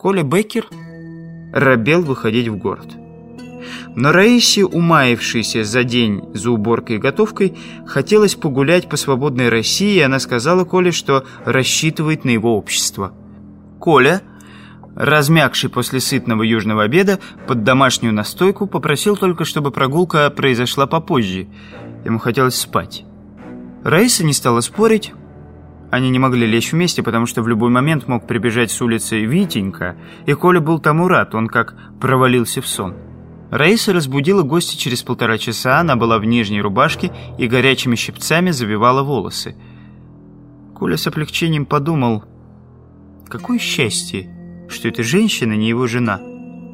Коля Беккер робел выходить в город. Но Раисе, умаившейся за день за уборкой и готовкой, хотелось погулять по свободной России, и она сказала Коле, что рассчитывает на его общество. Коля, размягший после сытного южного обеда, под домашнюю настойку, попросил только, чтобы прогулка произошла попозже. Ему хотелось спать. Раиса не стала спорить. Они не могли лечь вместе, потому что в любой момент мог прибежать с улицы Витенька, и Коля был тому рад, он как провалился в сон. Раиса разбудила гостя через полтора часа, она была в нижней рубашке и горячими щипцами завивала волосы. Коля с облегчением подумал, какое счастье, что эта женщина не его жена,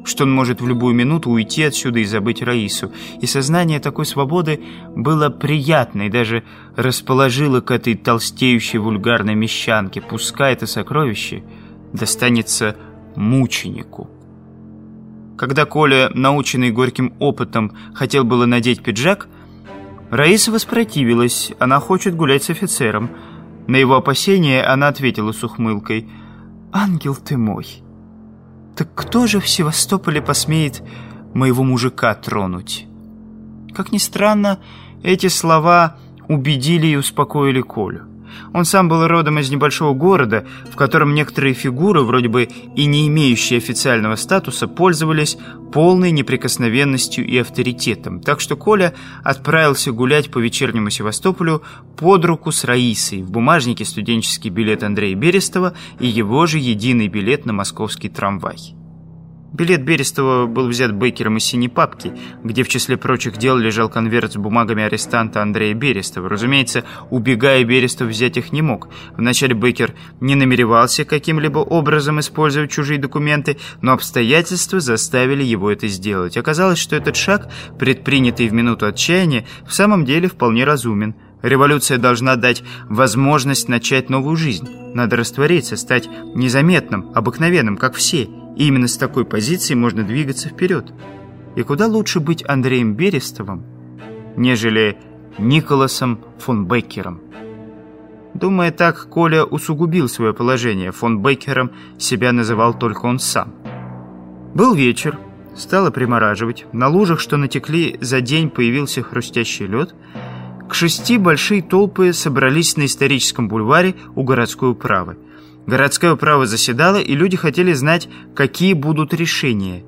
что он может в любую минуту уйти отсюда и забыть Раису. И сознание такой свободы было приятно и даже расположило к этой толстеющей вульгарной мещанке, пускай это сокровище достанется мученику. Когда Коля, наученный горьким опытом, хотел было надеть пиджак, Раиса воспротивилась, она хочет гулять с офицером. На его опасение она ответила с ухмылкой «Ангел ты мой, так кто же в Севастополе посмеет моего мужика тронуть?» Как ни странно, эти слова убедили и успокоили Колю. Он сам был родом из небольшого города, в котором некоторые фигуры, вроде бы и не имеющие официального статуса, пользовались полной неприкосновенностью и авторитетом. Так что Коля отправился гулять по вечернему Севастополю под руку с Раисой. В бумажнике студенческий билет Андрея Берестова и его же единый билет на московский трамвай. Билет Берестова был взят Бейкером из синей папки, где в числе прочих дел лежал конверт с бумагами арестанта Андрея Берестова. Разумеется, убегая, Берестов взять их не мог. Вначале Бейкер не намеревался каким-либо образом использовать чужие документы, но обстоятельства заставили его это сделать. Оказалось, что этот шаг, предпринятый в минуту отчаяния, в самом деле вполне разумен. Революция должна дать возможность начать новую жизнь. Надо раствориться, стать незаметным, обыкновенным, как все – и именно с такой позиции можно двигаться вперед. И куда лучше быть Андреем Берестовым, нежели Николасом фон Беккером. Думая так, Коля усугубил свое положение. Фон Беккером себя называл только он сам. Был вечер, стало примораживать. На лужах, что натекли за день, появился хрустящий лед. К шести большие толпы собрались на историческом бульваре у городской управы. Городская управа заседала, и люди хотели знать, какие будут решения.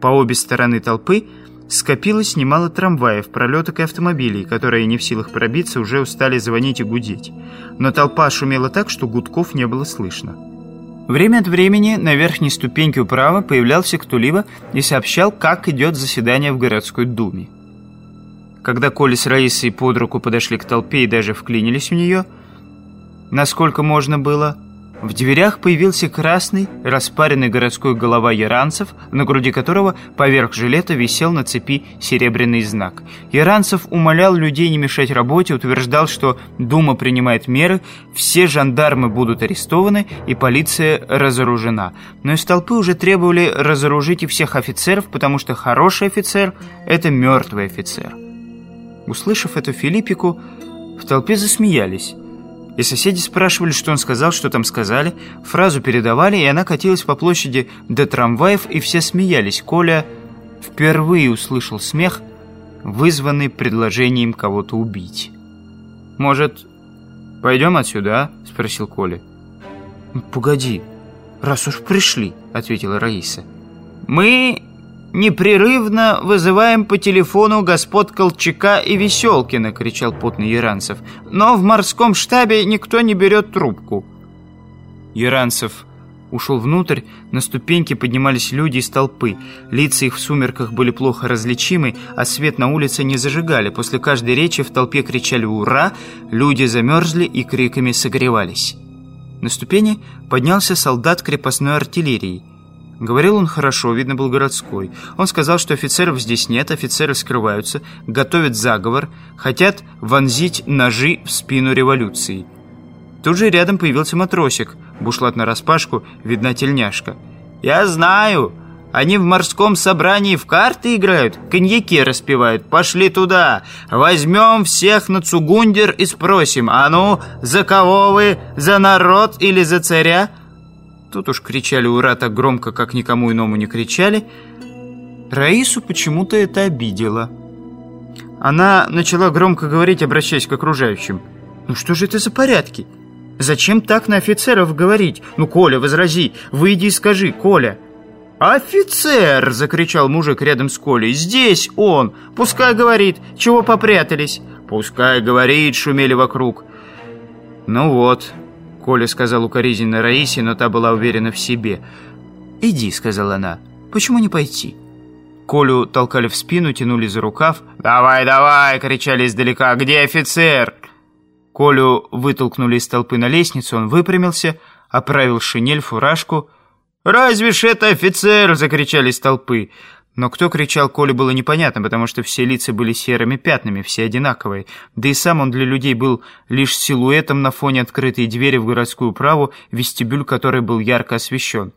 По обе стороны толпы скопилось немало трамваев, пролеток и автомобилей, которые не в силах пробиться, уже устали звонить и гудеть. Но толпа шумела так, что гудков не было слышно. Время от времени на верхней ступеньке управы появлялся кто-либо и сообщал, как идет заседание в городской думе. Когда Коля с Раисой под руку подошли к толпе и даже вклинились в нее, насколько можно было, в дверях появился красный, распаренный городской голова яранцев, на груди которого поверх жилета висел на цепи серебряный знак. Яранцев умолял людей не мешать работе, утверждал, что Дума принимает меры, все жандармы будут арестованы и полиция разоружена. Но из толпы уже требовали разоружить и всех офицеров, потому что хороший офицер – это мертвый офицер. Услышав эту Филиппику, в толпе засмеялись. И соседи спрашивали, что он сказал, что там сказали. Фразу передавали, и она катилась по площади до трамваев, и все смеялись. Коля впервые услышал смех, вызванный предложением кого-то убить. «Может, пойдем отсюда, а?» – спросил Коля. «Погоди, раз уж пришли», – ответила Раиса. «Мы непрерывно вызываем по телефону господ Колчака и Веселкина», — кричал потный Яранцев. «Но в морском штабе никто не берет трубку». Яранцев ушел внутрь, на ступеньки поднимались люди из толпы. Лица их в сумерках были плохо различимы, а свет на улице не зажигали. После каждой речи в толпе кричали «Ура!», люди замерзли и криками согревались. На ступени поднялся солдат крепостной артиллерии — Говорил он хорошо, видно, был городской. Он сказал, что офицеров здесь нет, офицеры скрываются, готовят заговор, хотят вонзить ножи в спину революции. Тут же рядом появился матросик, бушлат нараспашку, видна тельняшка. «Я знаю, они в морском собрании в карты играют, коньяки распивают. Пошли туда, возьмем всех на цугундер и спросим, а ну, за кого вы, за народ или за царя?» Тут уж кричали «Ура!» так громко, как никому иному не кричали. Раису почему-то это обидело. Она начала громко говорить, обращаясь к окружающим. «Ну что же это за порядки? Зачем так на офицеров говорить? Ну, Коля, возрази, выйди и скажи, Коля!» «Офицер!» — закричал мужик рядом с Колей. «Здесь он! Пускай говорит! Чего попрятались?» «Пускай говорит!» — шумели вокруг. «Ну вот», — Коля сказал укоризненно Раисе, но та была уверена в себе. «Иди», — сказала она. «Почему не пойти?» Колю толкали в спину, тянули за рукав. «Давай, давай!» — кричали издалека. «Где офицер?» Колю вытолкнули из толпы на лестницу, он выпрямился, оправил шинель, фуражку. «Разве ж это офицер?» — закричали из толпы. Но кто кричал, Коле было непонятно, потому что все лица были серыми пятнами, все одинаковые. Да и сам он для людей был лишь силуэтом на фоне открытой двери в городскую праву, вестибюль которой был ярко освещен.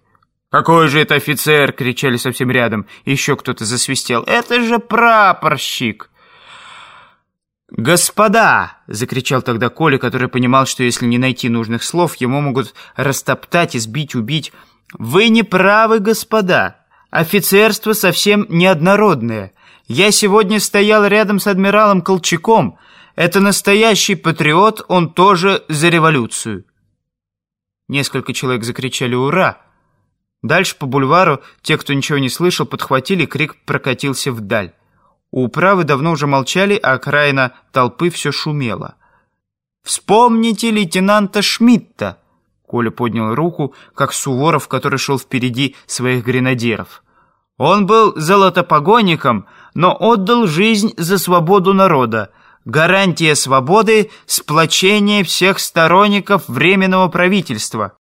«Какой же это офицер?» — кричали совсем рядом. Еще кто-то засвистел. «Это же прапорщик!» «Господа!» — закричал тогда Коля, который понимал, что если не найти нужных слов, ему могут растоптать, избить, убить. «Вы не правы, господа! Офицерство совсем неоднородное. Я сегодня стоял рядом с адмиралом Колчаком. Это настоящий патриот, он тоже за революцию». Несколько человек закричали «Ура!» Дальше по бульвару те, кто ничего не слышал, подхватили, крик прокатился вдаль. У управы давно уже молчали, а окраина толпы все шумела. «Вспомните лейтенанта Шмидта!» Коля поднял руку, как Суворов, который шел впереди своих гренадеров. «Он был золотопогонником, но отдал жизнь за свободу народа. Гарантия свободы — сплочение всех сторонников Временного правительства».